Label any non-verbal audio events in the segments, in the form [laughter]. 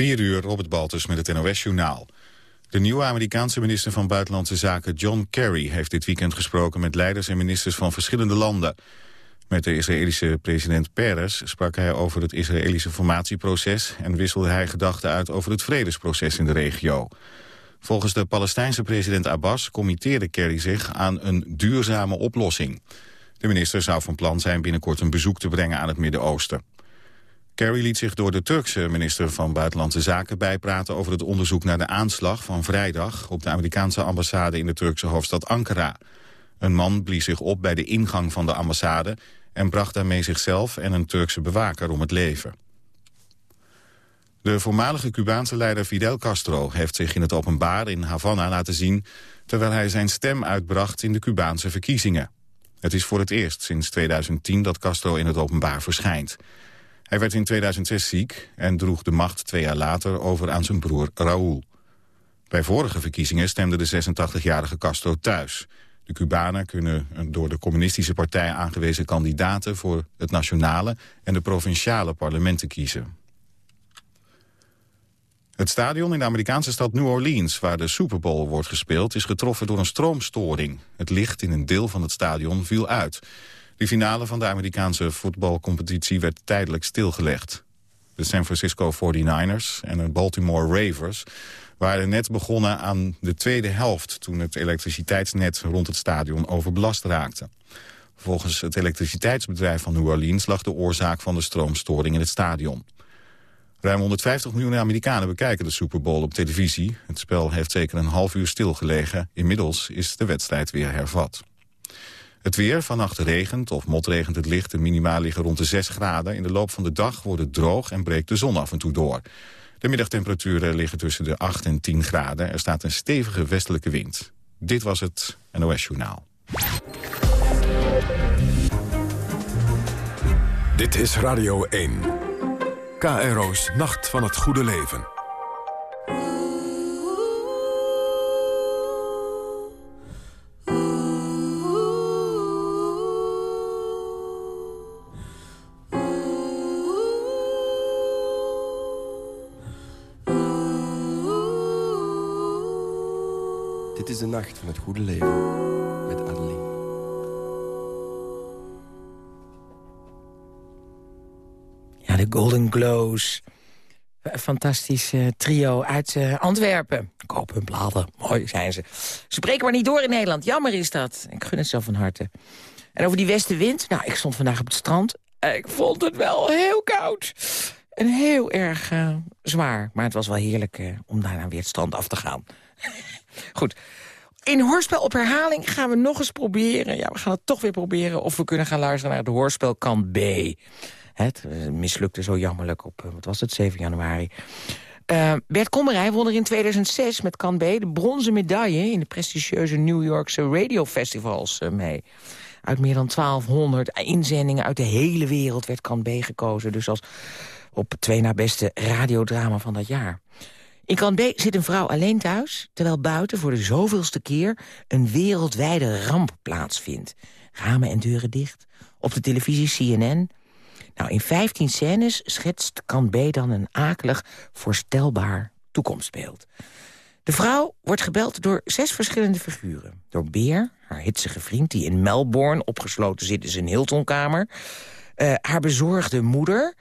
4 uur, Robert Baltus met het NOS-journaal. De nieuwe Amerikaanse minister van Buitenlandse Zaken John Kerry... heeft dit weekend gesproken met leiders en ministers van verschillende landen. Met de Israëlische president Peres sprak hij over het Israëlische formatieproces... en wisselde hij gedachten uit over het vredesproces in de regio. Volgens de Palestijnse president Abbas committeerde Kerry zich aan een duurzame oplossing. De minister zou van plan zijn binnenkort een bezoek te brengen aan het Midden-Oosten. Kerry liet zich door de Turkse minister van Buitenlandse Zaken bijpraten over het onderzoek naar de aanslag van vrijdag op de Amerikaanse ambassade in de Turkse hoofdstad Ankara. Een man blies zich op bij de ingang van de ambassade en bracht daarmee zichzelf en een Turkse bewaker om het leven. De voormalige Cubaanse leider Fidel Castro heeft zich in het openbaar in Havana laten zien... terwijl hij zijn stem uitbracht in de Cubaanse verkiezingen. Het is voor het eerst sinds 2010 dat Castro in het openbaar verschijnt. Hij werd in 2006 ziek en droeg de macht twee jaar later over aan zijn broer Raúl. Bij vorige verkiezingen stemde de 86-jarige Castro thuis. De Cubanen kunnen door de communistische partij aangewezen kandidaten... voor het nationale en de provinciale parlementen kiezen. Het stadion in de Amerikaanse stad New Orleans, waar de Super Bowl wordt gespeeld, is getroffen door een stroomstoring. Het licht in een deel van het stadion viel uit. De finale van de Amerikaanse voetbalcompetitie werd tijdelijk stilgelegd. De San Francisco 49ers en de Baltimore Ravers waren net begonnen aan de tweede helft... toen het elektriciteitsnet rond het stadion overbelast raakte. Volgens het elektriciteitsbedrijf van New Orleans lag de oorzaak van de stroomstoring in het stadion. Ruim 150 miljoen Amerikanen bekijken de Super Bowl op televisie. Het spel heeft zeker een half uur stilgelegen. Inmiddels is de wedstrijd weer hervat. Het weer, vannacht regent of motregent het licht. De minima liggen rond de 6 graden. In de loop van de dag wordt het droog en breekt de zon af en toe door. De middagtemperaturen liggen tussen de 8 en 10 graden. Er staat een stevige westelijke wind. Dit was het NOS Journaal. Dit is Radio 1. KRO's Nacht van het Goede Leven. Dit is de nacht van het goede leven met Adeline. Ja, de Golden Glows. Fantastisch eh, trio uit uh, Antwerpen. Koop hun bladen, mooi zijn ze. Ze breken maar niet door in Nederland, jammer is dat. Ik gun het zo van harte. En over die westenwind, nou, ik stond vandaag op het strand. Ik vond het wel heel koud. En heel erg zwaar. Maar het was wel heerlijk om daarna weer het strand af te gaan. Goed. In Hoorspel op herhaling gaan we nog eens proberen... ja, we gaan het toch weer proberen... of we kunnen gaan luisteren naar de hoorspelkant B. Het mislukte zo jammerlijk op, wat was het, 7 januari. Uh, Bert Kommerij won er in 2006 met Kan B de bronzen medaille... in de prestigieuze New Yorkse radiofestivals uh, mee. Uit meer dan 1200 inzendingen uit de hele wereld werd Kan B gekozen. Dus als op twee na beste radiodrama van dat jaar. In Kan B zit een vrouw alleen thuis... terwijl buiten voor de zoveelste keer een wereldwijde ramp plaatsvindt. Ramen en deuren dicht. Op de televisie CNN. Nou, in 15 scènes schetst Kan B dan een akelig, voorstelbaar toekomstbeeld. De vrouw wordt gebeld door zes verschillende figuren. Door Beer, haar hitsige vriend die in Melbourne opgesloten zit in zijn Hiltonkamer... Uh, haar bezorgde moeder,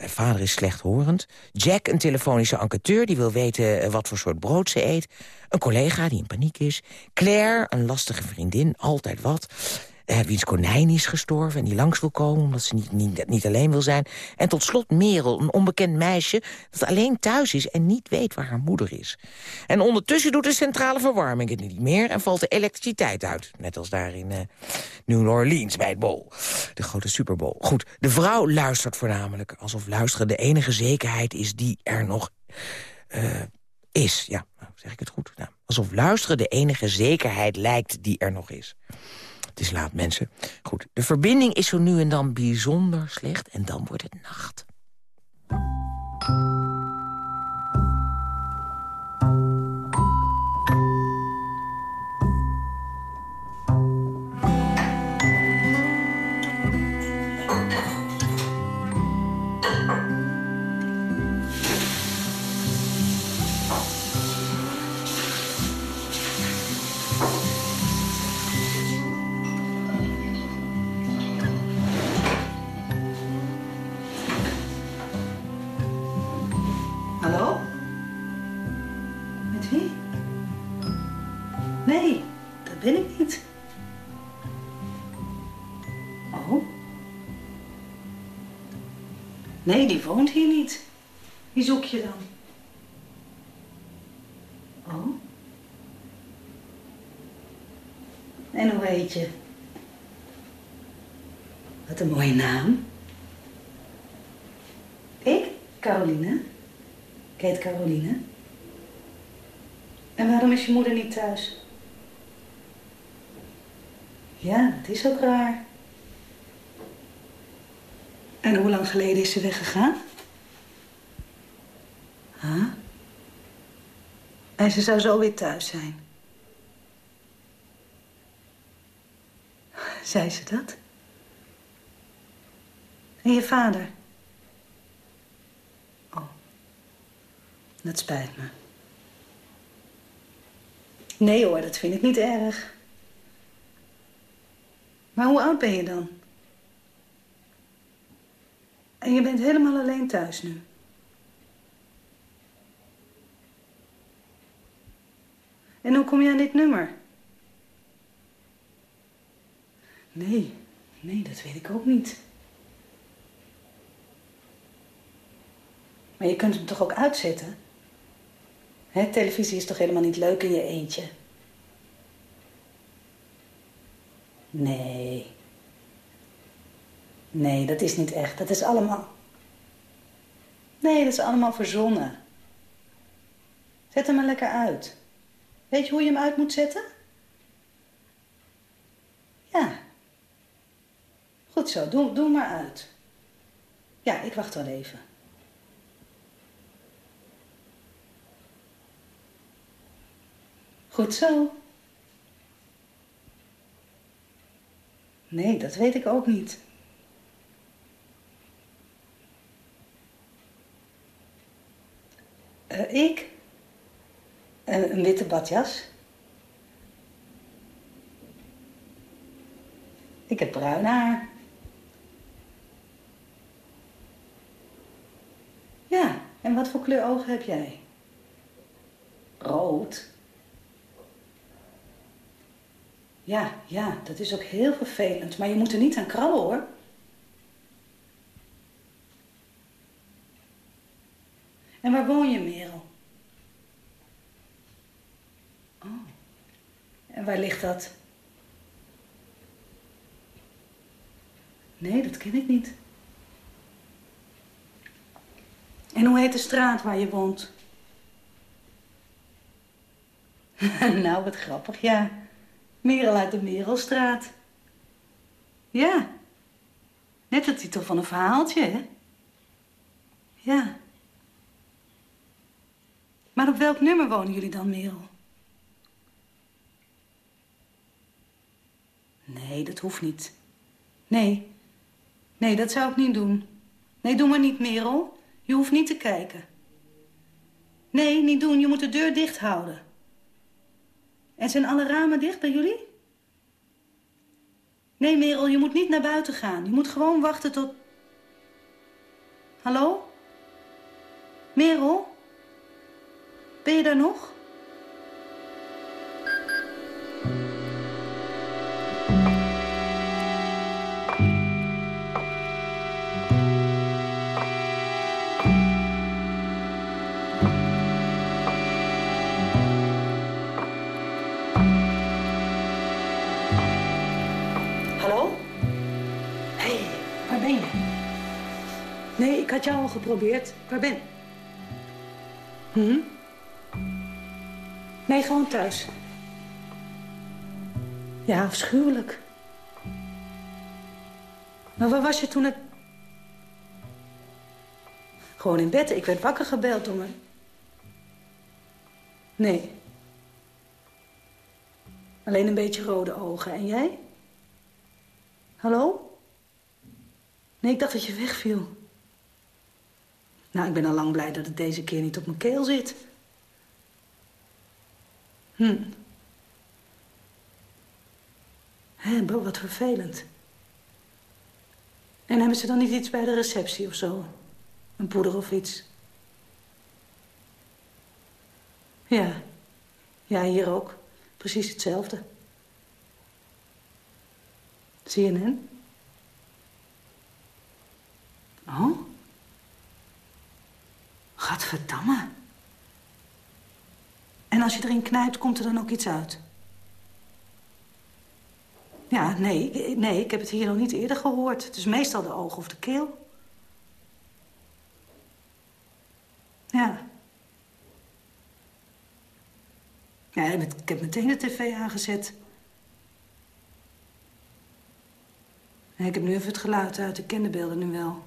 uh, vader is slechthorend. Jack, een telefonische enquêteur die wil weten uh, wat voor soort brood ze eet. Een collega die in paniek is. Claire, een lastige vriendin, altijd wat uh, wiens konijn is gestorven en die langs wil komen... omdat ze niet, niet, niet alleen wil zijn. En tot slot Merel, een onbekend meisje... dat alleen thuis is en niet weet waar haar moeder is. En ondertussen doet de centrale verwarming het niet meer... en valt de elektriciteit uit. Net als daar in uh, New Orleans bij het bol. De grote Super Bowl. Goed, de vrouw luistert voornamelijk... alsof luisteren de enige zekerheid is die er nog... Uh, is, ja, zeg ik het goed? Nou, alsof luisteren de enige zekerheid lijkt die er nog is. Het is laat, mensen. Goed, de verbinding is zo nu en dan bijzonder slecht... en dan wordt het nacht. Nee, die woont hier niet. Wie zoek je dan? Oh. En hoe heet je? Wat een mooie naam. Ik? Caroline. Ik heet Caroline. En waarom is je moeder niet thuis? Ja, het is ook raar. En hoe lang geleden is ze weggegaan? Huh? En ze zou zo weer thuis zijn. Zei ze dat? En je vader? Oh, dat spijt me. Nee hoor, dat vind ik niet erg. Maar hoe oud ben je dan? En je bent helemaal alleen thuis nu? En hoe kom je aan dit nummer? Nee, nee, dat weet ik ook niet. Maar je kunt hem toch ook uitzetten? Hè, televisie is toch helemaal niet leuk in je eentje? Nee. Nee, dat is niet echt. Dat is allemaal... Nee, dat is allemaal verzonnen. Zet hem maar lekker uit. Weet je hoe je hem uit moet zetten? Ja. Goed zo, doe, doe maar uit. Ja, ik wacht wel even. Goed zo. Nee, dat weet ik ook niet. Uh, ik? Uh, een witte badjas. Ik heb bruin haar. Ja, en wat voor kleur ogen heb jij? Rood. Ja, ja, dat is ook heel vervelend. Maar je moet er niet aan krabben, hoor. En waar woon je, Merel? Oh. En waar ligt dat? Nee, dat ken ik niet. En hoe heet de straat waar je woont? [laughs] nou, wat grappig, ja. Merel uit de Merelstraat. Ja. Net het titel van een verhaaltje, hè? Ja. Maar op welk nummer wonen jullie dan, Merel? Nee, dat hoeft niet. Nee. Nee, dat zou ik niet doen. Nee, doe maar niet, Merel. Je hoeft niet te kijken. Nee, niet doen. Je moet de deur dicht houden. En zijn alle ramen dicht bij jullie? Nee, Merel, je moet niet naar buiten gaan. Je moet gewoon wachten tot... Hallo? Merel? Ben je daar nog? Had jou al geprobeerd. Waar ben Hm? Nee, gewoon thuis. Ja, afschuwelijk. Maar waar was je toen het... Gewoon in bed. Ik werd wakker gebeld door me. Nee. Alleen een beetje rode ogen. En jij? Hallo? Nee, ik dacht dat je wegviel. Nou, ik ben al lang blij dat het deze keer niet op mijn keel zit. Hm. Hé, wat vervelend. En hebben ze dan niet iets bij de receptie of zo? Een poeder of iets? Ja. Ja, hier ook. Precies hetzelfde. CNN? Oh? Gadverdamme. En als je erin knijpt, komt er dan ook iets uit? Ja, nee, nee, ik heb het hier nog niet eerder gehoord. Het is meestal de oog of de keel. Ja. Ja, ik heb meteen de tv aangezet. Ik heb nu even het geluid uit. Ik ken de beelden nu wel.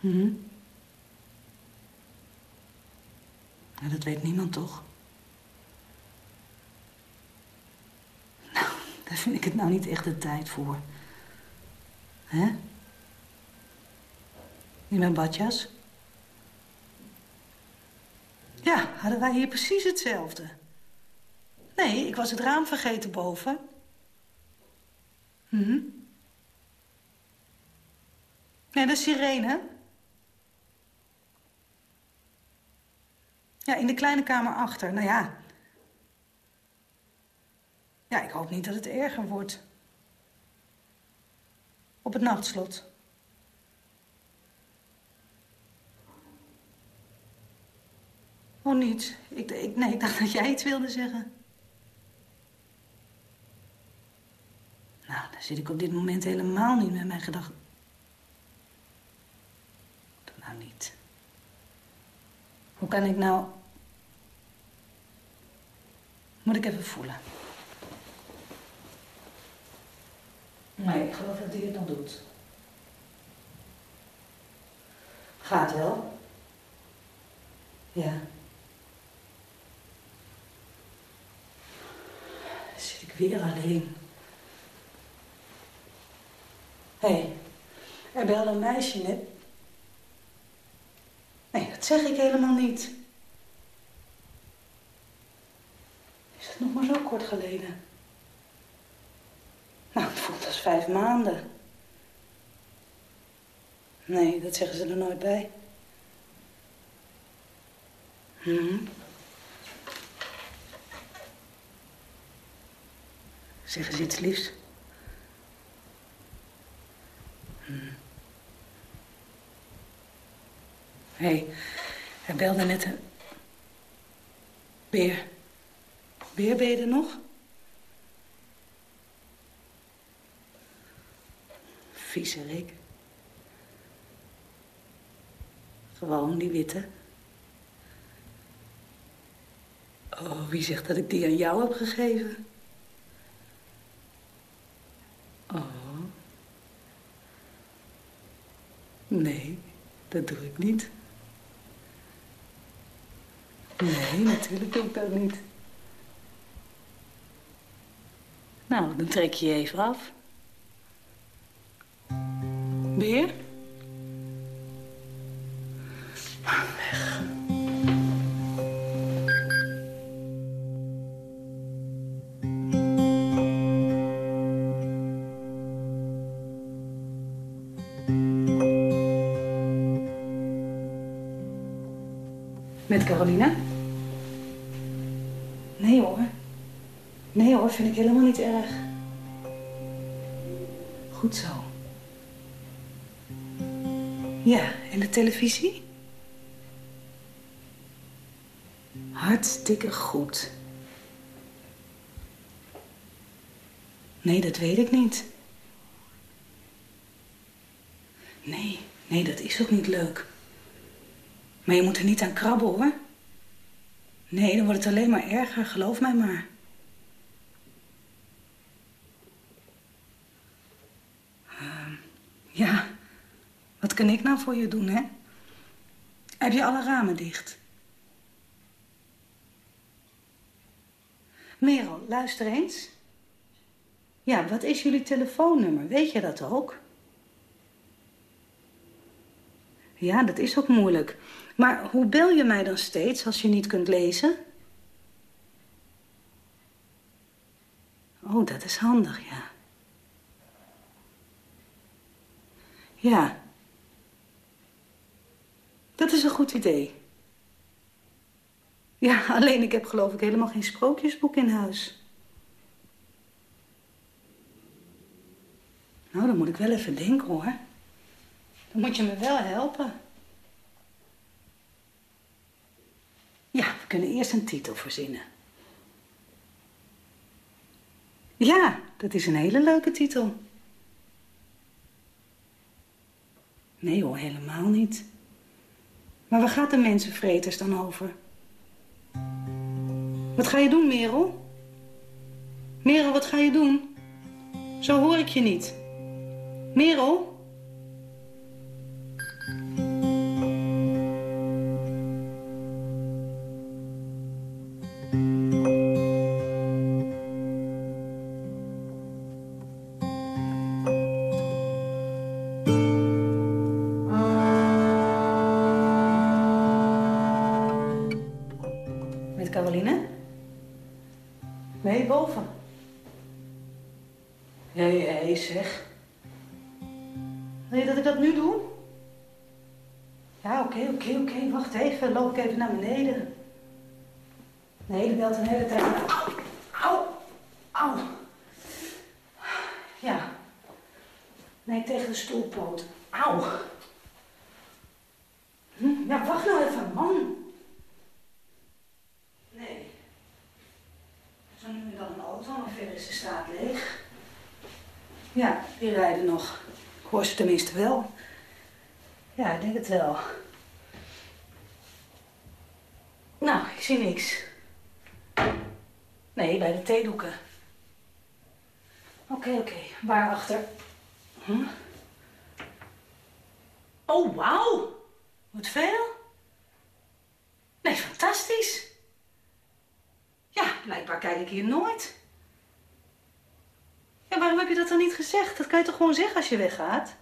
Mhm. Nou, dat weet niemand toch? Nou, [laughs] daar vind ik het nou niet echt de tijd voor. Hè? In mijn badjas? Ja, hadden wij hier precies hetzelfde. Nee, ik was het raam vergeten boven. Mhm. Ja, de sirene. Ja, in de kleine kamer achter. Nou ja. Ja, ik hoop niet dat het erger wordt. Op het nachtslot. Oh, niets. Ik, ik, nee, ik dacht dat jij iets wilde zeggen. Nou, daar zit ik op dit moment helemaal niet met mijn gedachten. Doe nou niet. Hoe kan ik nou... Moet ik even voelen. Nee, ik geloof dat hij het nog doet. Gaat wel. Ja. zit ik weer alleen. Hé, hey, er belde een meisje net. Nee, dat zeg ik helemaal niet. Is het nog maar zo kort geleden? Nou, het voelt als vijf maanden. Nee, dat zeggen ze er nooit bij. Hm. Zeggen ze iets liefs? Hé, hey, hij belde net een... Beer. Beer, ben er nog? Viezerik. Gewoon die witte. Oh, wie zegt dat ik die aan jou heb gegeven? Oh. Nee, dat doe ik niet. Nee, natuurlijk doe ik dat niet. Nou, dan trek je je even af. Beer? Caroline? Nee hoor. Nee hoor, vind ik helemaal niet erg. Goed zo. Ja, en de televisie? Hartstikke goed. Nee, dat weet ik niet. Nee, nee, dat is ook niet leuk. Maar je moet er niet aan krabben, hoor. Nee, dan wordt het alleen maar erger, geloof mij maar. Uh, ja, wat kan ik nou voor je doen, hè? Heb je alle ramen dicht? Merel, luister eens. Ja, wat is jullie telefoonnummer? Weet je dat ook? Ja, dat is ook moeilijk. Maar hoe bel je mij dan steeds als je niet kunt lezen? Oh, dat is handig, ja. Ja. Dat is een goed idee. Ja, [laughs] alleen ik heb geloof ik helemaal geen sprookjesboek in huis. Nou, dan moet ik wel even denken, hoor. Dan moet je me wel helpen. kunnen eerst een titel verzinnen. Ja, dat is een hele leuke titel. Nee hoor, helemaal niet. Maar waar gaat de mensenvreters dan over? Wat ga je doen, Merel? Merel, wat ga je doen? Zo hoor ik je niet. Merel? Even. Naar beneden. Nee, die belt een hele tijd. Au, au, au. Ja. Nee, tegen de stoelpoot. Auw. Hm, Ja, wacht nou even, man. Nee. Zo nu dan een auto, maar verder is de straat leeg. Ja, die rijden nog. Ik hoor ze tenminste wel. Ja, ik denk het wel. Nou, ik zie niks. Nee, bij de theedoeken. Oké, oké. Waarachter? Hm? Oh, wauw. Wat veel. Nee, fantastisch. Ja, blijkbaar kijk ik hier nooit. Ja, waarom heb je dat dan niet gezegd? Dat kan je toch gewoon zeggen als je weggaat?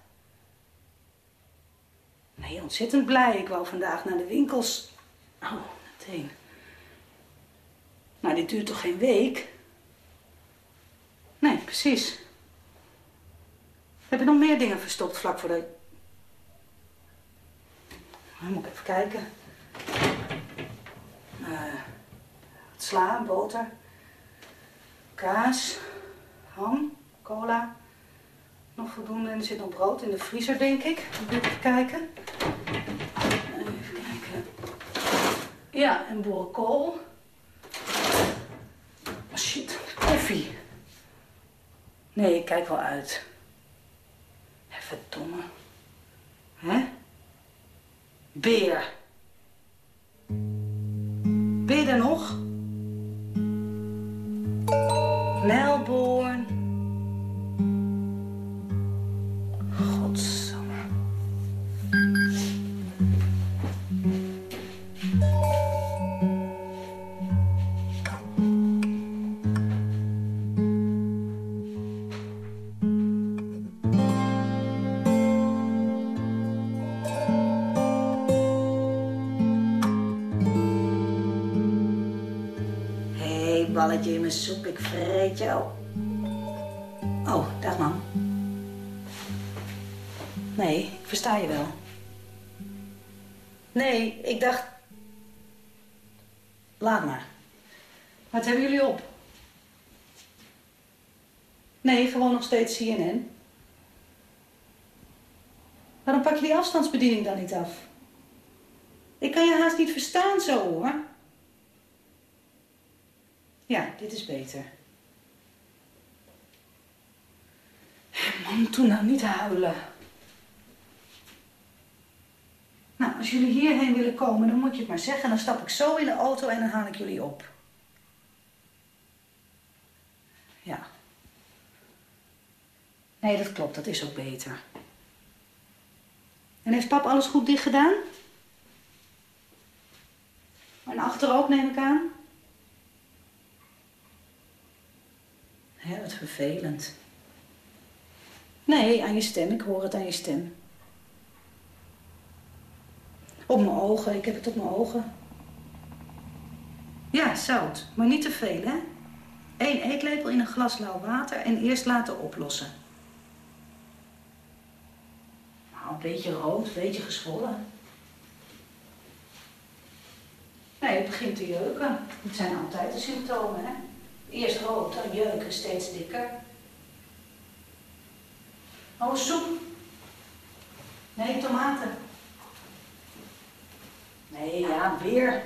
Nee, ontzettend blij. Ik wou vandaag naar de winkels. Oh, Nou, dit duurt toch geen week? Nee, precies. Heb je nog meer dingen verstopt vlak voor de... Dan moet ik even kijken. Eh, wat sla, boter, kaas, ham, cola. Nog voldoende en er zit nog brood in de vriezer, denk ik even kijken. Even. Ja, en boerenkool. Oh, shit, koffie. Nee, ik kijk wel uit. Hé, Verdomme. Hè? Beer. Ben je er nog? Melbourne. Balletje in mijn soep, ik vreet jou. Oh, dag man. Nee, ik versta je wel. Nee, ik dacht... Laat maar. Wat hebben jullie op? Nee, gewoon nog steeds CNN. Waarom pak je die afstandsbediening dan niet af? Ik kan je haast niet verstaan zo, hoor. Dit is beter. Man, doe nou niet huilen. Nou, als jullie hierheen willen komen, dan moet je het maar zeggen. Dan stap ik zo in de auto en dan haal ik jullie op. Ja. Nee, dat klopt. Dat is ook beter. En heeft pap alles goed dicht gedaan? En achter ook, neem ik aan? Hè, wat vervelend. Nee, aan je stem. Ik hoor het aan je stem. Op mijn ogen. Ik heb het op mijn ogen. Ja, zout. Maar niet te veel, hè? Eén eetlepel in een glas lauw water en eerst laten oplossen. Nou, een beetje rood, een beetje geschwollen. Nee, het begint te jeuken. Dat zijn altijd de symptomen, hè? Eerst rood, dan jeuken, steeds dikker. Oh, soep. Nee, tomaten. Nee, ja, weer.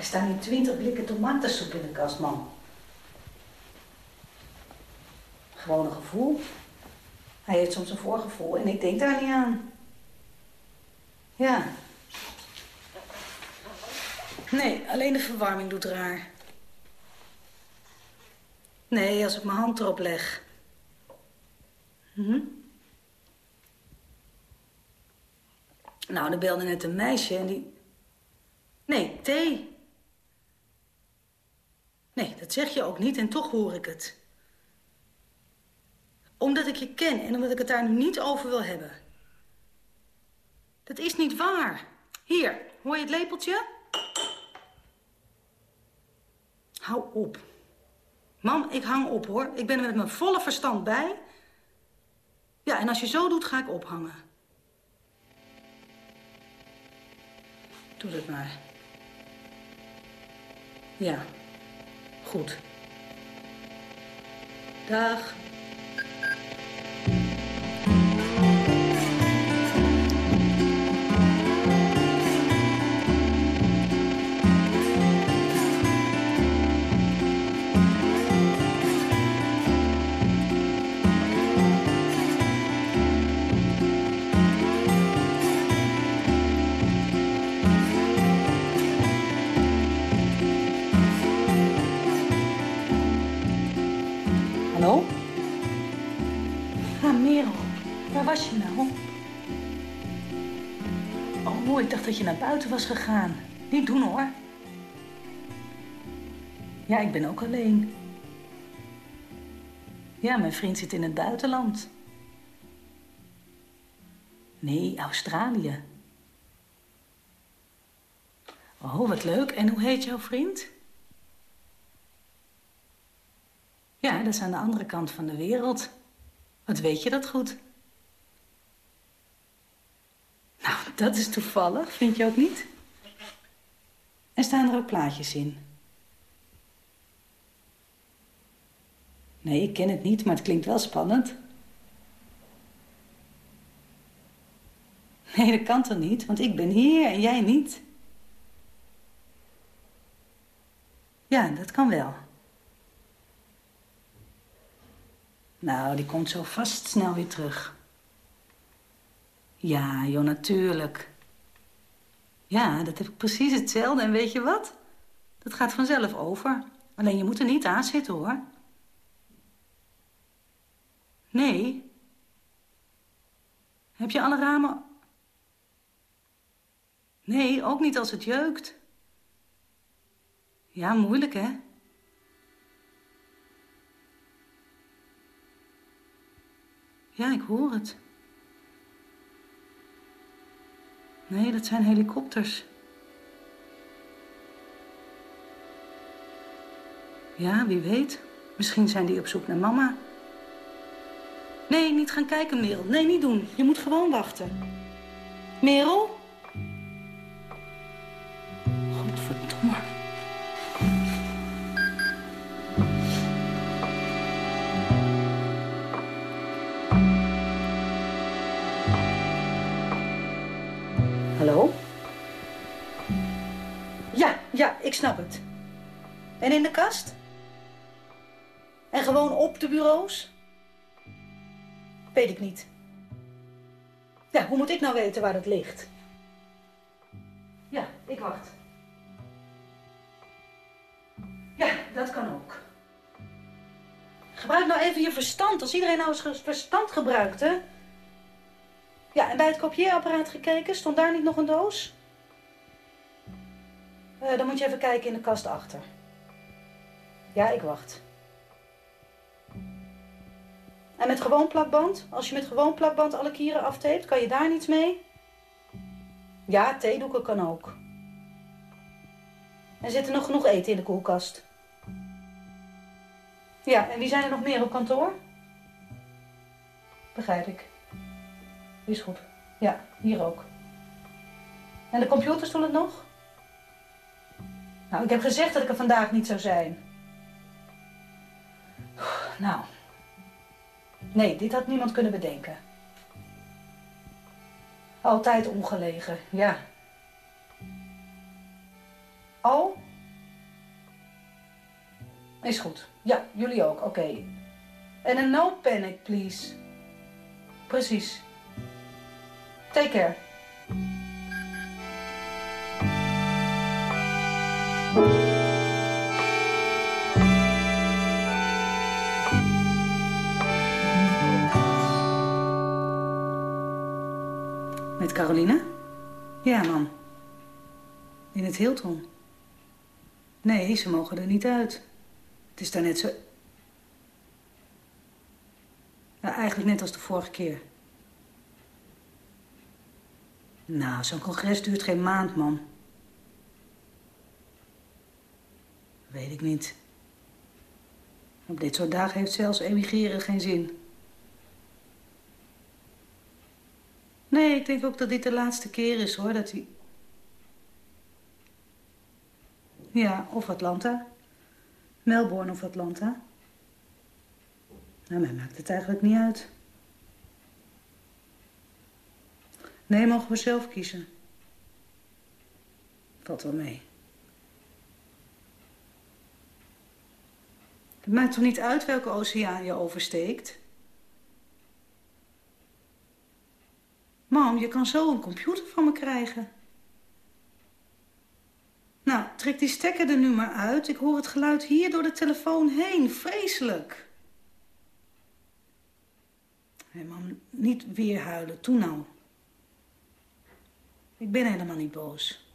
Er staan hier twintig blikken tomatensoep in de kast, man. Gewoon een gevoel. Hij heeft soms een voorgevoel en ik denk daar niet aan. Ja. Nee, alleen de verwarming doet raar. Nee, als ik mijn hand erop leg. Hm? Nou, er belde net een meisje en die... Nee, thee. Nee, dat zeg je ook niet en toch hoor ik het. Omdat ik je ken en omdat ik het daar nu niet over wil hebben. Dat is niet waar. Hier, hoor je het lepeltje? Hou op. Mam, ik hang op hoor. Ik ben er met mijn volle verstand bij. Ja, en als je zo doet, ga ik ophangen. Doe het maar. Ja, goed. Dag. Buiten was gegaan. Niet doen, hoor. Ja, ik ben ook alleen. Ja, mijn vriend zit in het buitenland. Nee, Australië. Oh, wat leuk. En hoe heet jouw vriend? Ja, dat is aan de andere kant van de wereld. Wat weet je dat goed? Nou, dat is toevallig, vind je ook niet? En staan er ook plaatjes in? Nee, ik ken het niet, maar het klinkt wel spannend. Nee, dat kan toch niet, want ik ben hier en jij niet? Ja, dat kan wel. Nou, die komt zo vast snel weer terug. Ja, joh, natuurlijk. Ja, dat heb ik precies hetzelfde. En weet je wat? Dat gaat vanzelf over. Alleen je moet er niet aan zitten, hoor. Nee. Heb je alle ramen... Nee, ook niet als het jeukt. Ja, moeilijk, hè? Ja, ik hoor het. Nee, dat zijn helikopters. Ja, wie weet. Misschien zijn die op zoek naar mama. Nee, niet gaan kijken, Merel. Nee, niet doen. Je moet gewoon wachten. Merel? Ja, ik snap het. En in de kast? En gewoon op de bureaus? Weet ik niet. Ja, hoe moet ik nou weten waar dat ligt? Ja, ik wacht. Ja, dat kan ook. Gebruik nou even je verstand. Als iedereen nou eens verstand gebruikte. Ja, en bij het kopieerapparaat gekeken, stond daar niet nog een doos? Eh, dan moet je even kijken in de kast achter. Ja, ik wacht. En met gewoon plakband? Als je met gewoon plakband alle kieren afteept, kan je daar niets mee? Ja, theedoeken kan ook. En zit er nog genoeg eten in de koelkast? Ja, en wie zijn er nog meer op kantoor? Begrijp ik. Is goed. Ja, hier ook. En de computers doen het nog? Nou, ik heb gezegd dat ik er vandaag niet zou zijn. Nou. Nee, dit had niemand kunnen bedenken. Altijd ongelegen, ja. Oh? Is goed. Ja, jullie ook. Oké. En een no panic, please. Precies. Take care. Caroline? Ja, man. In het Hilton. Nee, ze mogen er niet uit. Het is daar net zo... Nou, eigenlijk net als de vorige keer. Nou, zo'n congres duurt geen maand, man. Weet ik niet. Op dit soort dagen heeft zelfs emigreren geen zin. Nee, ik denk ook dat dit de laatste keer is, hoor, dat hij... Ja, of Atlanta. Melbourne of Atlanta. Nou, mij maakt het eigenlijk niet uit. Nee, mogen we zelf kiezen. Valt wel mee. Het maakt toch niet uit welke oceaan je oversteekt? Mam, je kan zo een computer van me krijgen. Nou, trek die stekker er nu maar uit. Ik hoor het geluid hier door de telefoon heen. Vreselijk. Hé, mam, niet weer huilen. Toe nou. Ik ben helemaal niet boos.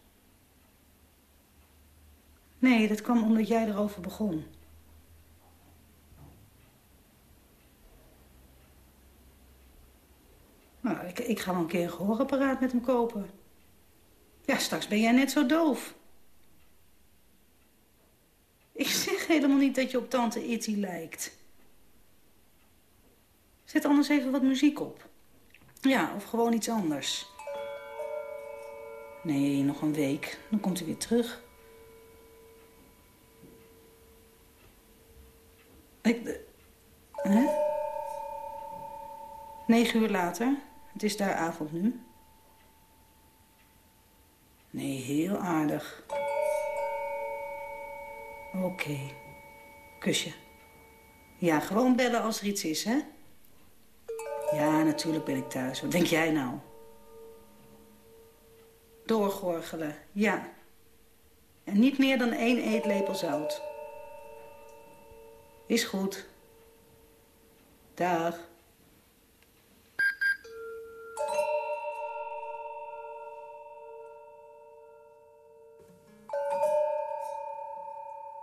Nee, dat kwam omdat jij erover begon. Nou, ik, ik ga wel een keer een gehoorapparaat met hem kopen. Ja, straks ben jij net zo doof. Ik zeg helemaal niet dat je op tante Itty lijkt. Zet anders even wat muziek op. Ja, of gewoon iets anders. Nee, nog een week. Dan komt hij weer terug. Ik... Hè? Negen uur later. Het is daar avond nu. Nee, heel aardig. Oké. Kusje. Ja, gewoon bellen als er iets is, hè? Ja, natuurlijk ben ik thuis. Wat denk jij nou? Doorgorgelen, ja. En niet meer dan één eetlepel zout. Is goed. Dag.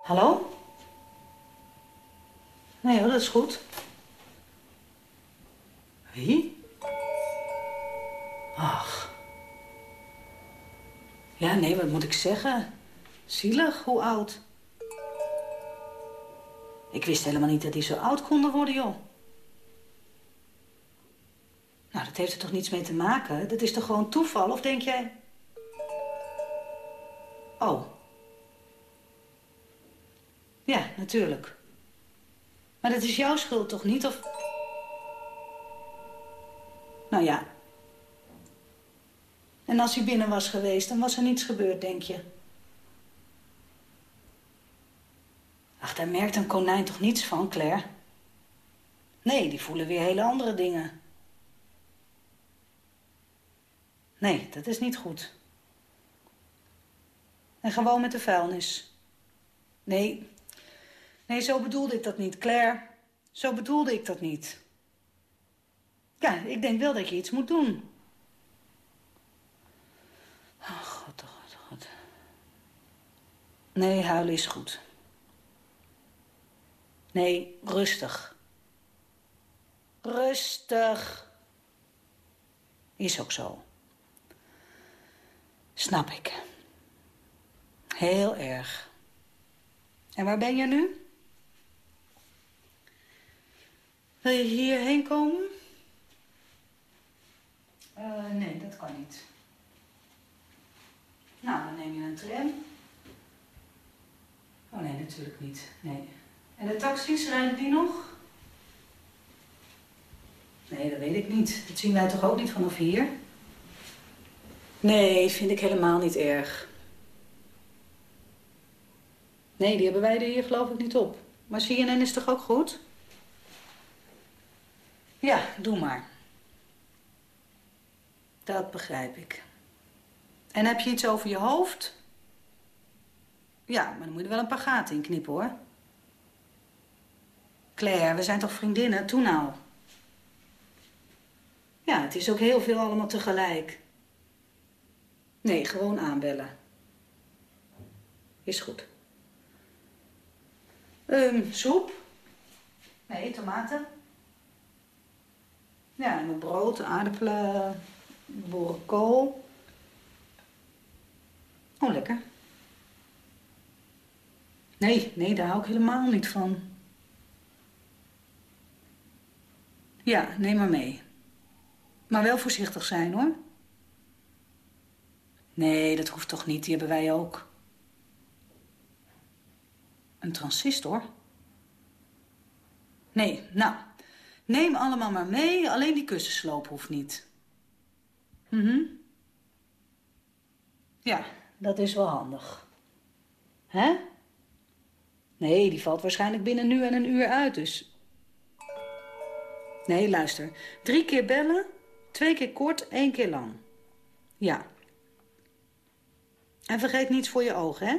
Hallo? Nee hoor, dat is goed. Wie? Ach. Ja, nee, wat moet ik zeggen? Zielig, hoe oud? Ik wist helemaal niet dat die zo oud konden worden, joh. Nou, dat heeft er toch niets mee te maken? Dat is toch gewoon toeval, of denk jij... Oh. Ja, natuurlijk. Maar dat is jouw schuld toch niet, of... Nou ja. En als hij binnen was geweest, dan was er niets gebeurd, denk je? Ach, daar merkt een konijn toch niets van, Claire? Nee, die voelen weer hele andere dingen. Nee, dat is niet goed. En gewoon met de vuilnis. Nee, nee, zo bedoelde ik dat niet, Claire. Zo bedoelde ik dat niet. Ja, ik denk wel dat je iets moet doen. Oh, god, oh, god, oh, god. Nee, huilen is goed. Nee, rustig. Rustig. Is ook zo. Snap ik. Heel erg. En waar ben je nu? Wil je hierheen komen? Uh, nee, dat kan niet. Nou, dan neem je een tram. Oh nee, natuurlijk niet. Nee. En de taxis, rijden die nog? Nee, dat weet ik niet. Dat zien wij toch ook niet vanaf hier? Nee, vind ik helemaal niet erg. Nee, die hebben wij er hier geloof ik niet op. Maar CNN is toch ook goed? Ja, doe maar. Dat begrijp ik. En heb je iets over je hoofd? Ja, maar dan moet je er wel een paar gaten in knippen, hoor. Claire, we zijn toch vriendinnen? Toen nou. Ja, het is ook heel veel allemaal tegelijk. Nee, gewoon aanbellen. Is goed. Um, soep? Nee, tomaten. Ja, en brood, aardappelen, boerenkool. Oh, lekker. Nee, nee, daar hou ik helemaal niet van. Ja, neem maar mee. Maar wel voorzichtig zijn, hoor. Nee, dat hoeft toch niet. Die hebben wij ook. Een transistor? Nee, nou, neem allemaal maar mee. Alleen die kussensloop hoeft niet. Mhm. ja, dat is wel handig. Hè? Nee, die valt waarschijnlijk binnen nu en een uur uit, dus... Nee, luister. Drie keer bellen, twee keer kort, één keer lang. Ja. En vergeet niets voor je ogen, hè?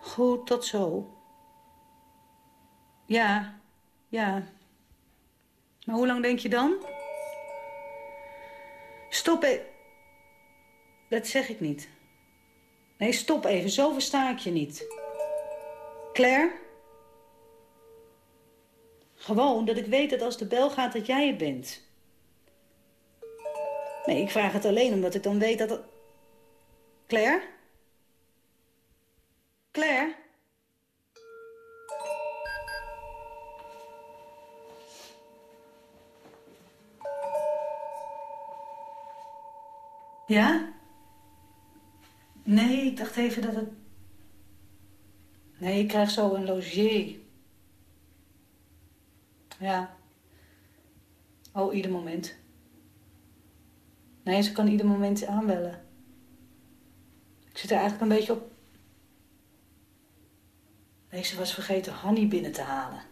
Goed, tot zo. Ja, ja. Maar hoe lang denk je dan? Stop even. Dat zeg ik niet. Nee, stop even. Zo versta ik je niet. Claire? Gewoon dat ik weet dat als de bel gaat dat jij het bent. Nee, ik vraag het alleen omdat ik dan weet dat. Claire? Claire? Ja? Nee, ik dacht even dat het... Nee, ik krijg zo een logier. Ja. Oh, ieder moment. Nee, ze kan ieder moment aanbellen. Ik zit er eigenlijk een beetje op... Nee, ze was vergeten Hanny binnen te halen.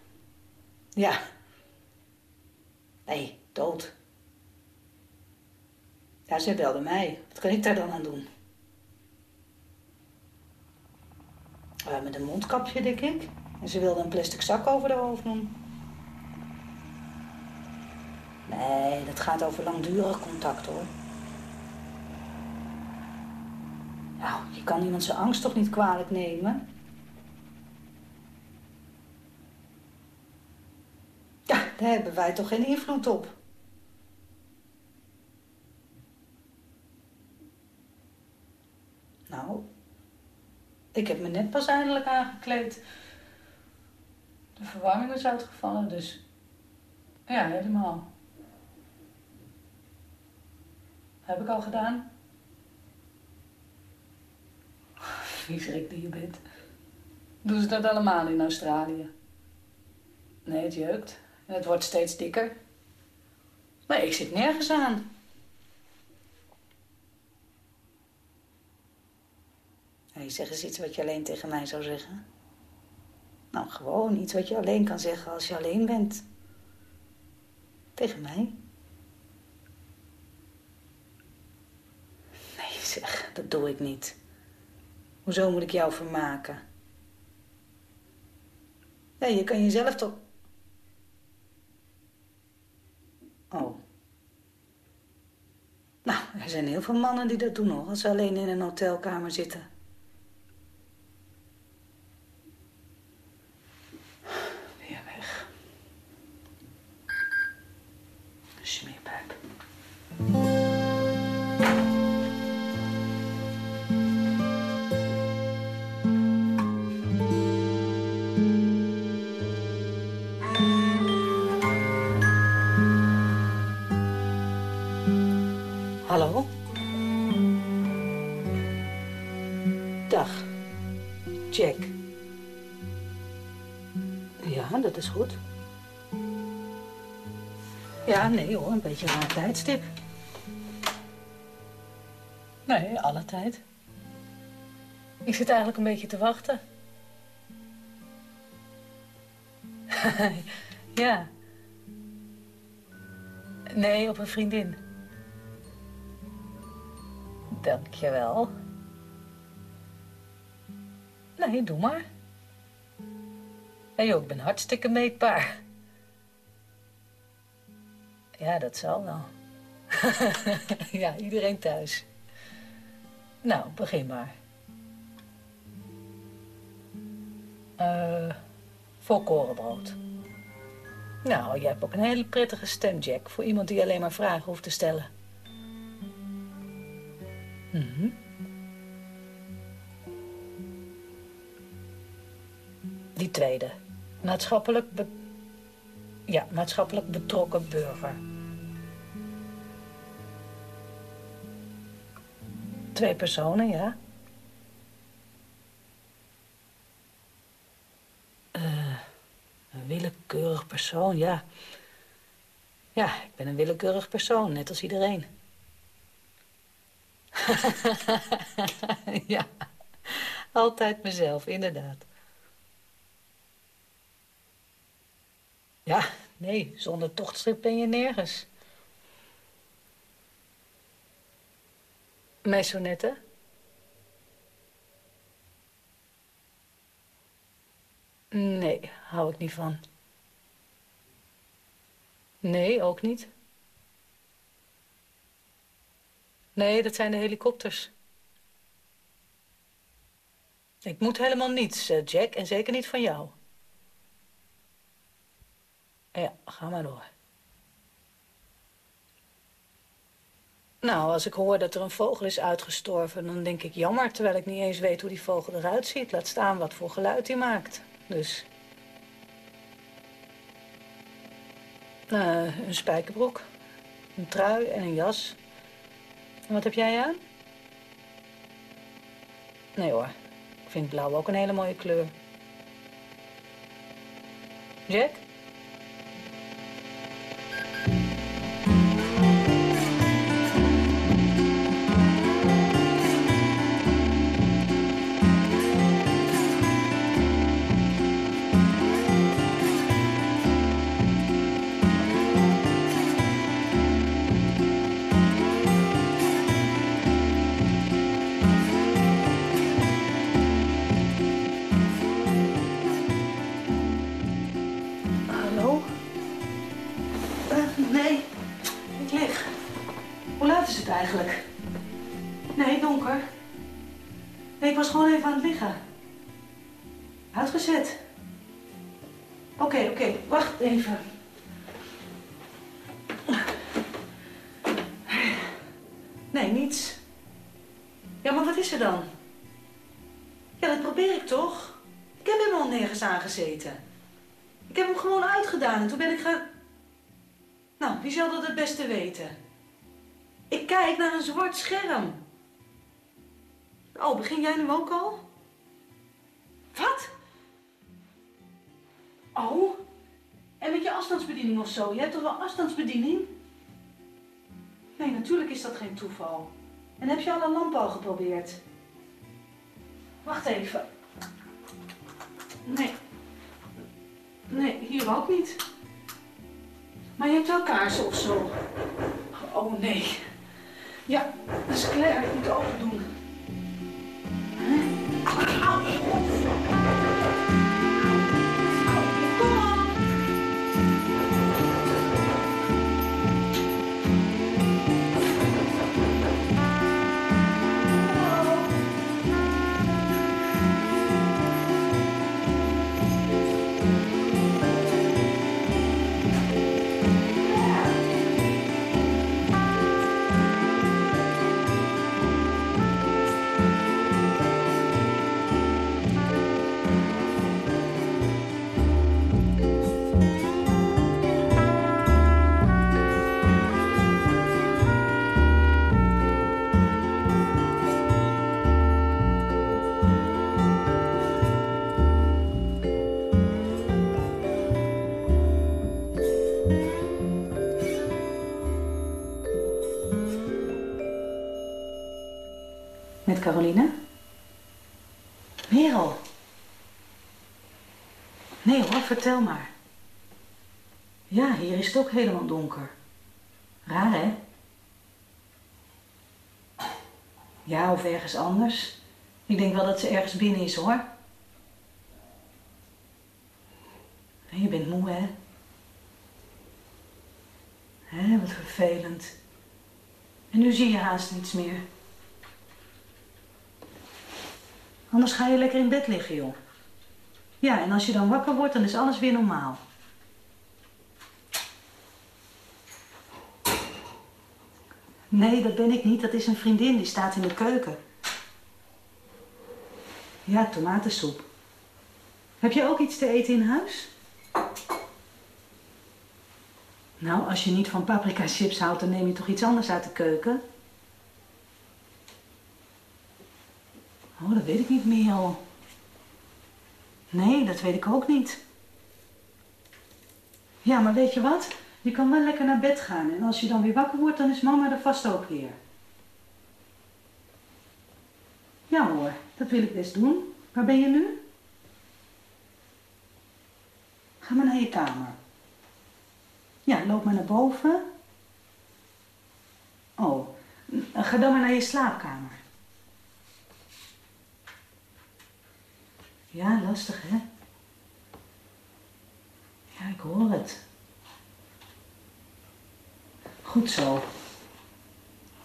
Ja. Nee, dood. Ja, zij belde mij. Wat kan ik daar dan aan doen? Uh, met een mondkapje, denk ik. En ze wilde een plastic zak over de hoofd doen. Nee, dat gaat over langdurig contact, hoor. Nou, je kan iemand zijn angst toch niet kwalijk nemen? Ja, daar hebben wij toch geen invloed op. Nou, ik heb me net pas eindelijk aangekleed. De verwarming is uitgevallen, dus ja, helemaal. Heb ik al gedaan. Viezerik die je bent. Doen ze dat allemaal in Australië? Nee, het jeukt. En het wordt steeds dikker. Maar ik zit nergens aan. Hey, zeg eens iets wat je alleen tegen mij zou zeggen. Nou, gewoon iets wat je alleen kan zeggen als je alleen bent. Tegen mij. Nee, [laughs] zeg, dat doe ik niet. Hoezo moet ik jou vermaken? Nee, je kan jezelf toch... Oh. Nou, er zijn heel veel mannen die dat doen hoor, als ze alleen in een hotelkamer zitten. Is goed. Ja, nee hoor, een beetje raar tijdstip. Nee, alle tijd. Ik zit eigenlijk een beetje te wachten. [laughs] ja. Nee, op een vriendin. Dankjewel. Nee, doe maar. Nee, ik ben hartstikke meetbaar. Ja, dat zal wel. [laughs] ja, iedereen thuis. Nou, begin maar. Uh, volkorenbrood. Nou, je hebt ook een hele prettige stem, Jack... voor iemand die alleen maar vragen hoeft te stellen. Mhm. Die tweede. Maatschappelijk, be ja, maatschappelijk betrokken burger. Twee personen, ja. Uh, een willekeurig persoon, ja. Ja, ik ben een willekeurig persoon, net als iedereen. [laughs] ja, altijd mezelf, inderdaad. Ja, nee, zonder tochtstrip ben je nergens. Mijn? Nee, hou ik niet van. Nee, ook niet. Nee, dat zijn de helikopters. Ik moet helemaal niets, eh, Jack, en zeker niet van jou. Ja, ga maar door. Nou, als ik hoor dat er een vogel is uitgestorven, dan denk ik jammer, terwijl ik niet eens weet hoe die vogel eruit ziet. Laat staan wat voor geluid hij maakt. Dus. Uh, een spijkerbroek, een trui en een jas. En wat heb jij aan? Nee hoor, ik vind blauw ook een hele mooie kleur. Jack? Weten? Ik kijk naar een zwart scherm. Oh, begin jij nu ook al? Wat? Oh, en met je afstandsbediening of zo? Je hebt toch wel afstandsbediening? Nee, natuurlijk is dat geen toeval. En heb je alle lampen al geprobeerd? Wacht even. Nee. Nee, hier ook niet. Maar je hebt wel kaarsen of zo. Oh nee. Ja, dat is Claire. Ik moet open doen. Nee hoor, vertel maar. Ja, hier is het ook helemaal donker. Raar, hè? Ja, of ergens anders. Ik denk wel dat ze ergens binnen is, hoor. Je bent moe, hè? Hé, wat vervelend. En nu zie je haast niets meer. Anders ga je lekker in bed liggen, joh. Ja, en als je dan wakker wordt, dan is alles weer normaal. Nee, dat ben ik niet. Dat is een vriendin, die staat in de keuken. Ja, tomatensoep. Heb je ook iets te eten in huis? Nou, als je niet van paprika chips houdt, dan neem je toch iets anders uit de keuken? Oh, dat weet ik niet meer al. Nee, dat weet ik ook niet. Ja, maar weet je wat? Je kan wel lekker naar bed gaan. En als je dan weer wakker wordt, dan is mama er vast ook weer. Ja hoor, dat wil ik best doen. Waar ben je nu? Ga maar naar je kamer. Ja, loop maar naar boven. Oh, ga dan maar naar je slaapkamer. Ja, lastig hè? Ja, ik hoor het. Goed zo.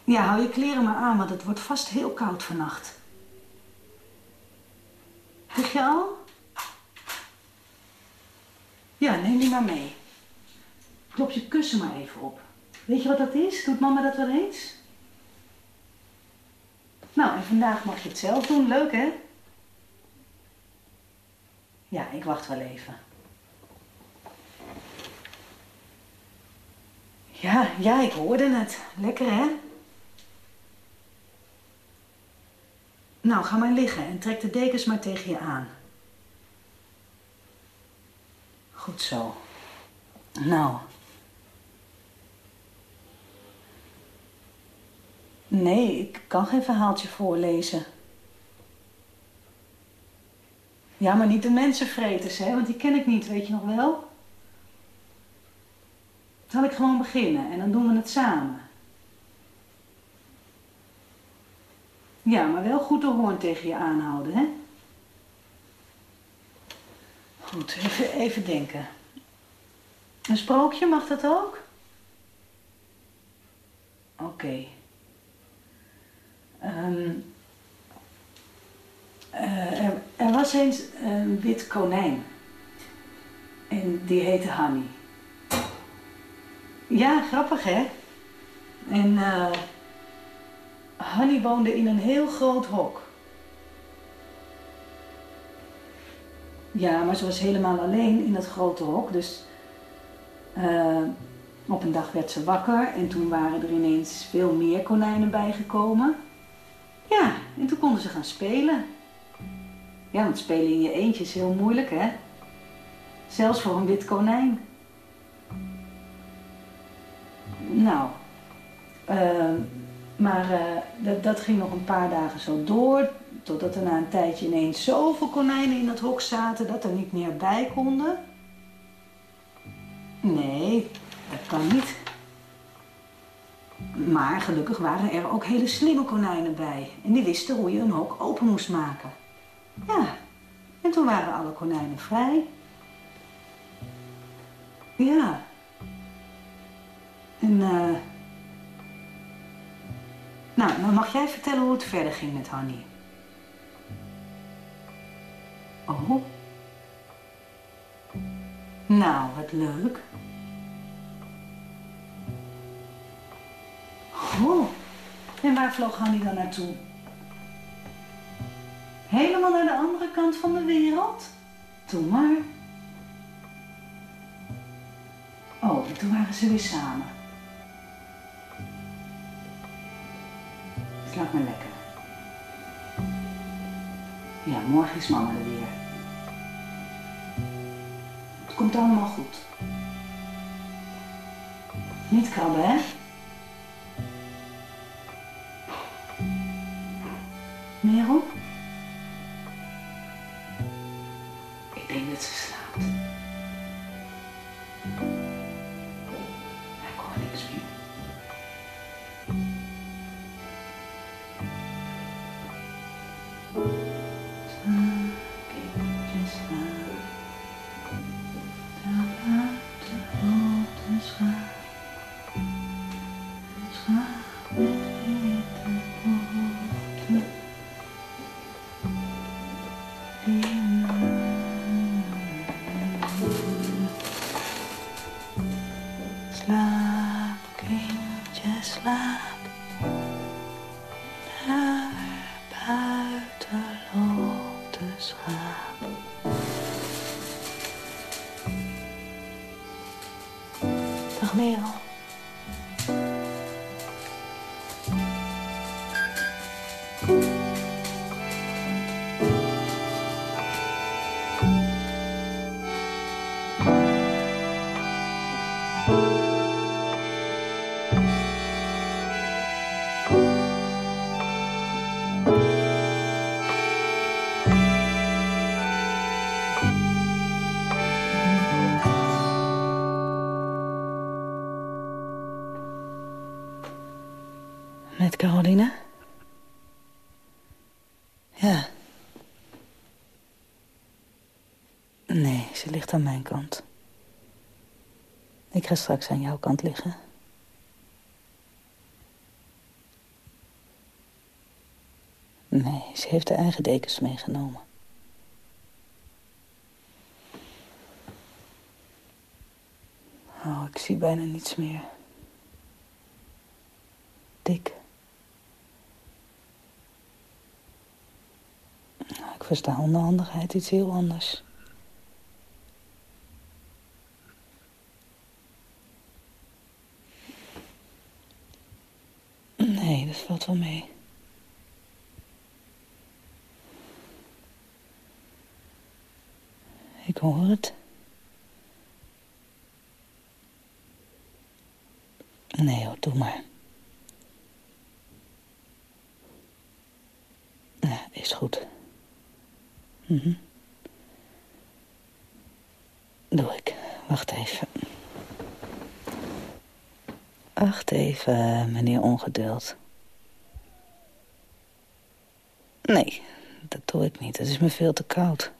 Ja, hou je kleren maar aan, want het wordt vast heel koud vannacht. Lig je al? Ja, neem die maar mee. Klop je kussen maar even op. Weet je wat dat is? Doet mama dat wel eens? Nou, en vandaag mag je het zelf doen. Leuk, hè? Ja, ik wacht wel even. Ja, ja, ik hoorde het. Lekker, hè? Nou, ga maar liggen en trek de dekens maar tegen je aan. Goed zo. Nou. Nee, ik kan geen verhaaltje voorlezen. Ja, maar niet de mensenvreters, hè? Want die ken ik niet, weet je nog wel? Zal ik gewoon beginnen en dan doen we het samen. Ja, maar wel goed de hoorn tegen je aanhouden, hè? Goed, even, even denken. Een sprookje, mag dat ook? Oké. Okay. Um, uh, er, was eens een wit konijn. En die heette Hanny. Ja, grappig hè? En uh, Hanny woonde in een heel groot hok. Ja, maar ze was helemaal alleen in dat grote hok. Dus uh, op een dag werd ze wakker en toen waren er ineens veel meer konijnen bijgekomen. Ja, en toen konden ze gaan spelen. Ja, want spelen in je eentje is heel moeilijk, hè? Zelfs voor een wit konijn. Nou, uh, maar uh, dat, dat ging nog een paar dagen zo door. Totdat er na een tijdje ineens zoveel konijnen in dat hok zaten dat er niet meer bij konden. Nee, dat kan niet. Maar gelukkig waren er ook hele slimme konijnen bij. En die wisten hoe je een hok open moest maken. Ja, en toen waren alle konijnen vrij. Ja. En uh, nou, dan mag jij vertellen hoe het verder ging met Hanny. Oh. Nou, wat leuk. Oh. En waar vloog Hanny dan naartoe? Helemaal naar de andere kant van de wereld? Doe maar. Oh, en toen waren ze weer samen. Slaap maar lekker. Ja, morgen is mama er weer. Het komt allemaal goed. Niet krabben, hè? Caroline? Ja. Nee, ze ligt aan mijn kant. Ik ga straks aan jouw kant liggen. Nee, ze heeft haar eigen dekens meegenomen. Oh, ik zie bijna niets meer. Dik. Ik versta onderhandigheid iets heel anders. Nee, dat valt wel mee. Ik hoor het. Nee hoor, doe maar. Ja, is goed. Mm Doe ik. Wacht even. Wacht even, meneer Ongeduld. Nee, dat doe ik niet. Het is me veel te koud.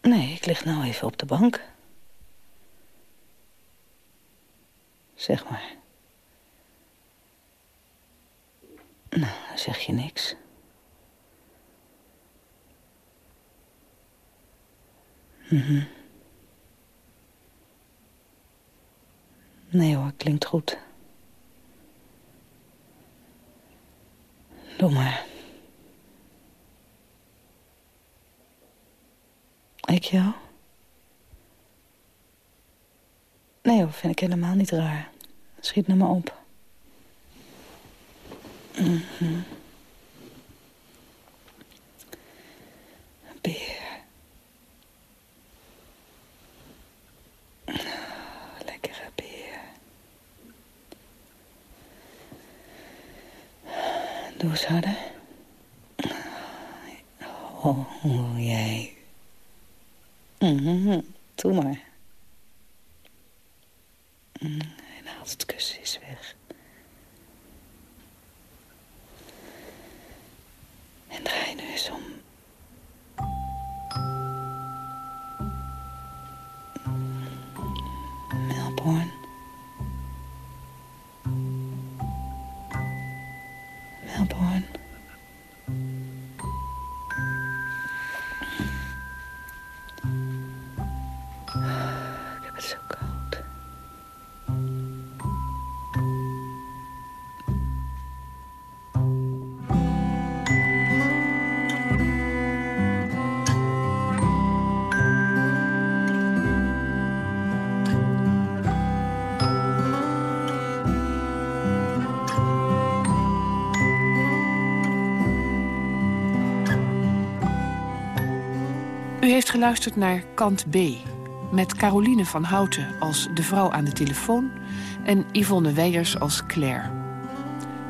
Nee, ik lig nou even op de bank. Zeg maar. Nou, zeg je niks. Mhm. Nee hoor, klinkt goed. Doe maar. Ik jou? Nee hoor, vind ik helemaal niet raar. Schiet naar me op. Mm Beer. Heeft geluisterd naar kant B... met Caroline van Houten als de vrouw aan de telefoon... en Yvonne Weijers als Claire.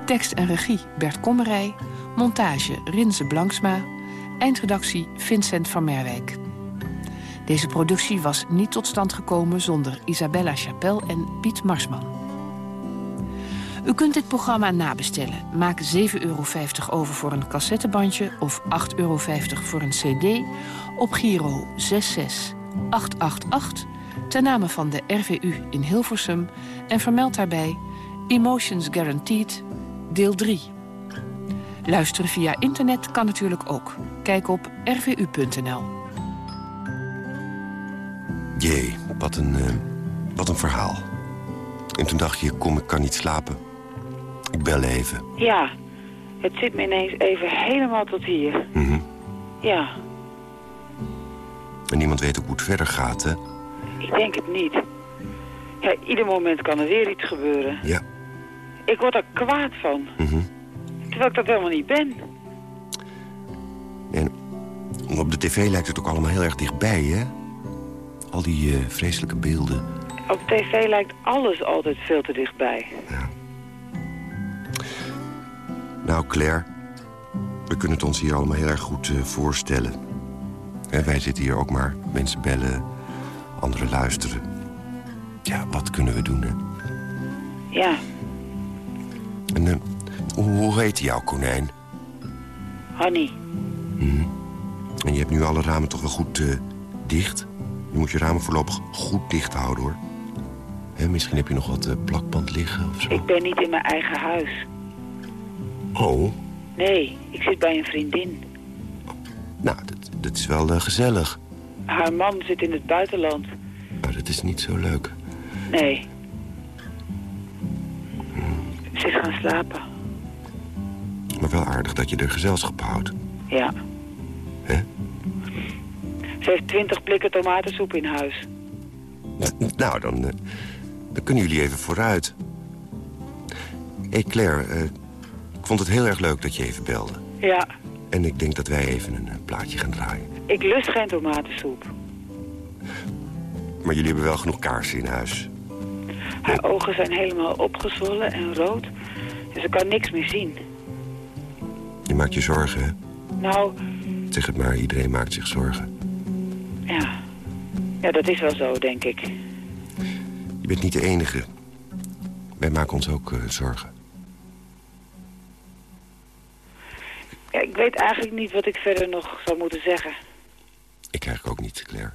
Tekst en regie Bert Kommerij, montage Rinse Blanksma... eindredactie Vincent van Merwijk. Deze productie was niet tot stand gekomen zonder Isabella Chapelle en Piet Marsman. U kunt dit programma nabestellen. Maak 7,50 euro over voor een cassettebandje of 8,50 euro voor een cd... op Giro 66888 ten name van de RVU in Hilversum... en vermeld daarbij Emotions Guaranteed, deel 3. Luisteren via internet kan natuurlijk ook. Kijk op rvu.nl. Jee, wat een, uh, wat een verhaal. En toen dacht je, kom, ik kan niet slapen. Ik bel even. Ja, het zit me ineens even helemaal tot hier. Mm Ja. En niemand weet ook hoe het verder gaat, hè? Ik denk het niet. Ja, ieder moment kan er weer iets gebeuren. Ja. Ik word er kwaad van. Mm Terwijl ik dat helemaal niet ben. En op de tv lijkt het ook allemaal heel erg dichtbij, hè? Al die uh, vreselijke beelden. Op tv lijkt alles altijd veel te dichtbij. Ja. Nou, Claire, we kunnen het ons hier allemaal heel erg goed uh, voorstellen. En wij zitten hier ook maar. Mensen bellen, anderen luisteren. Ja, wat kunnen we doen, hè? Ja. En uh, hoe, hoe heet jouw konijn? Honey. Mm. En je hebt nu alle ramen toch wel goed uh, dicht? Je moet je ramen voorlopig goed dicht houden, hoor. Misschien heb je nog wat uh, plakband liggen of zo. Ik ben niet in mijn eigen huis. Oh? Nee, ik zit bij een vriendin. Nou, dat, dat is wel uh, gezellig. Haar man zit in het buitenland. Maar dat is niet zo leuk. Nee. Ze is gaan slapen. Maar wel aardig dat je er gezelschap houdt. Ja. Hè? Ze heeft twintig blikken tomatensoep in huis. Nou, dan, uh, dan kunnen jullie even vooruit. Hé, hey Claire, uh, ik vond het heel erg leuk dat je even belde. Ja. En ik denk dat wij even een plaatje gaan draaien. Ik lust geen tomatensoep. Maar jullie hebben wel genoeg kaarsen in huis. Haar ogen zijn helemaal opgezwollen en rood. En ze kan niks meer zien. Je maakt je zorgen, hè? Nou... Zeg het maar, iedereen maakt zich zorgen. Ja. Ja, dat is wel zo, denk ik. Je bent niet de enige. Wij maken ons ook uh, zorgen. Ja, ik weet eigenlijk niet wat ik verder nog zou moeten zeggen. Ik eigenlijk ook niet, Claire.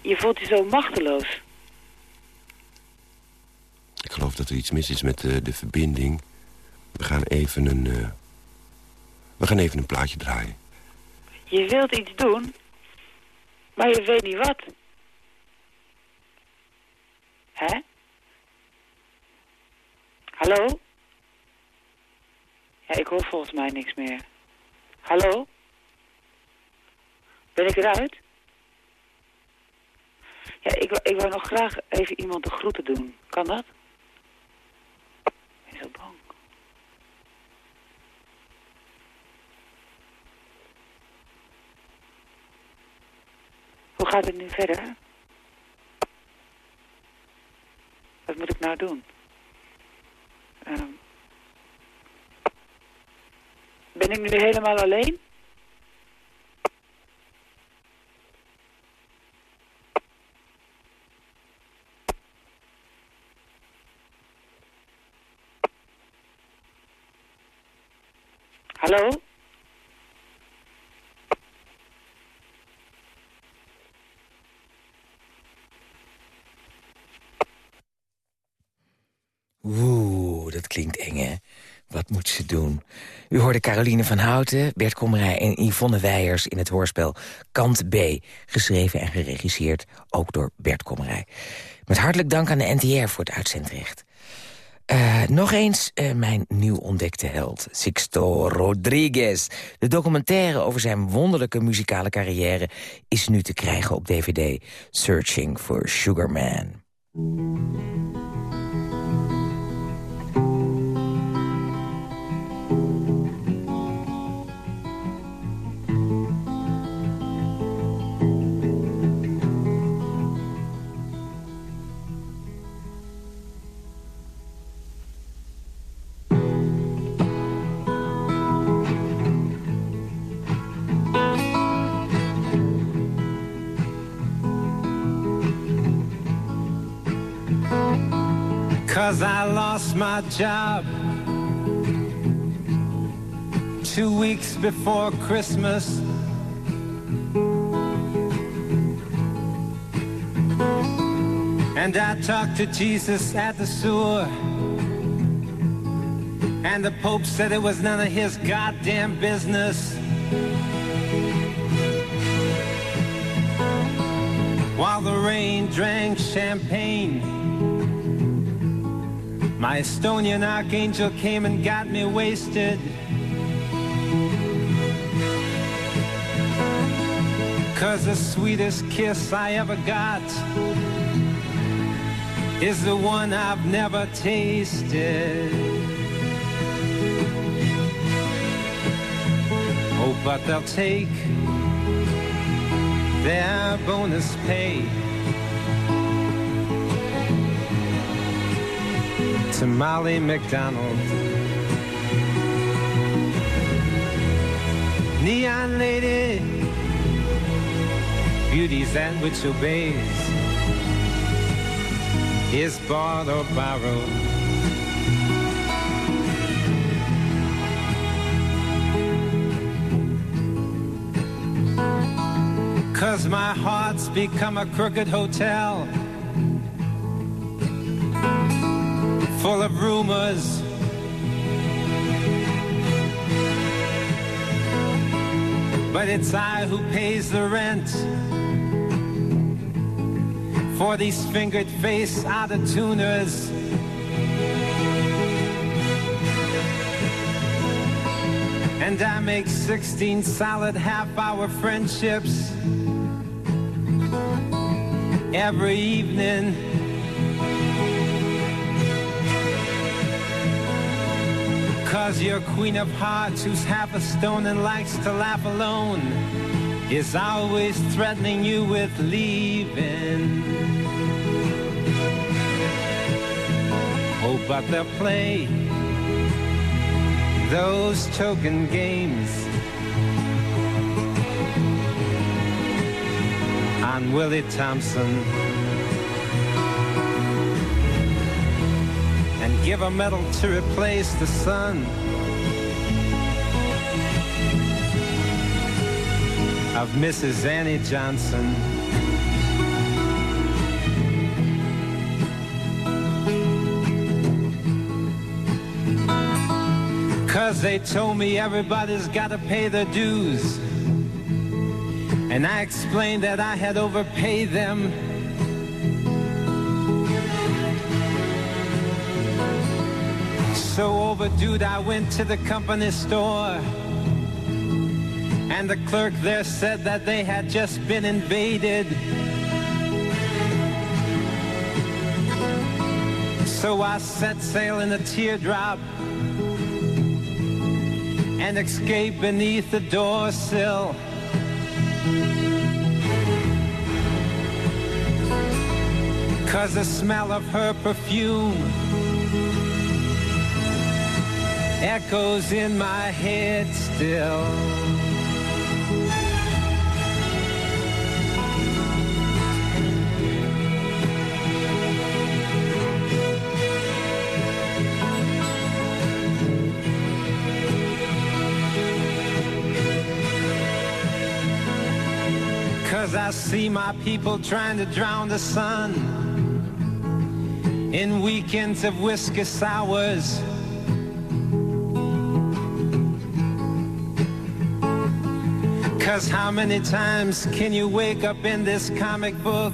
Je voelt je zo machteloos. Ik geloof dat er iets mis is met uh, de verbinding. We gaan even een... Uh, we gaan even een plaatje draaien. Je wilt iets doen, maar je weet niet wat. Hè? Hallo? Ik hoor volgens mij niks meer. Hallo? Ben ik eruit? Ja, ik, ik wou nog graag even iemand de groeten doen. Kan dat? Ik ben bang. Hoe gaat het nu verder? Wat moet ik nou doen? Um, ben ik nu helemaal alleen? Hallo? Oeh, dat klinkt eng, hè? Wat moet ze doen? U hoorde Caroline van Houten, Bert Kommerij en Yvonne Weijers... in het hoorspel Kant B, geschreven en geregisseerd ook door Bert Kommerij. Met hartelijk dank aan de NTR voor het uitzendrecht. Uh, nog eens uh, mijn nieuw ontdekte held, Sixto Rodriguez. De documentaire over zijn wonderlijke muzikale carrière... is nu te krijgen op DVD, Searching for Sugar Man. My job two weeks before Christmas. And I talked to Jesus at the sewer. And the Pope said it was none of his goddamn business. While the rain drank champagne, my Estonian archangel came and got me wasted. Cause the sweetest kiss I ever got is the one I've never tasted. Oh, but they'll take their bonus pay to Molly McDonald. Neon lady, beauty's that which obeys, is bought or borrowed. Cause my heart's become a crooked hotel Full of rumors. But it's I who pays the rent. For these fingered face out of tuners. And I make 16 solid half-hour friendships. Every evening. Cause your queen of hearts, who's half a stone and likes to laugh alone, is always threatening you with leaving. Oh, but they'll play those token games on Willie Thompson give a medal to replace the sun of Mrs. Annie Johnson. Cause they told me everybody's gotta pay their dues. And I explained that I had overpaid them. So overdue, I went to the company store. And the clerk there said that they had just been invaded. So I set sail in a teardrop and escaped beneath the door sill. Cause the smell of her perfume echoes in my head still. Cause I see my people trying to drown the sun in weekends of whiskey sours. Cause how many times can you wake up in this comic book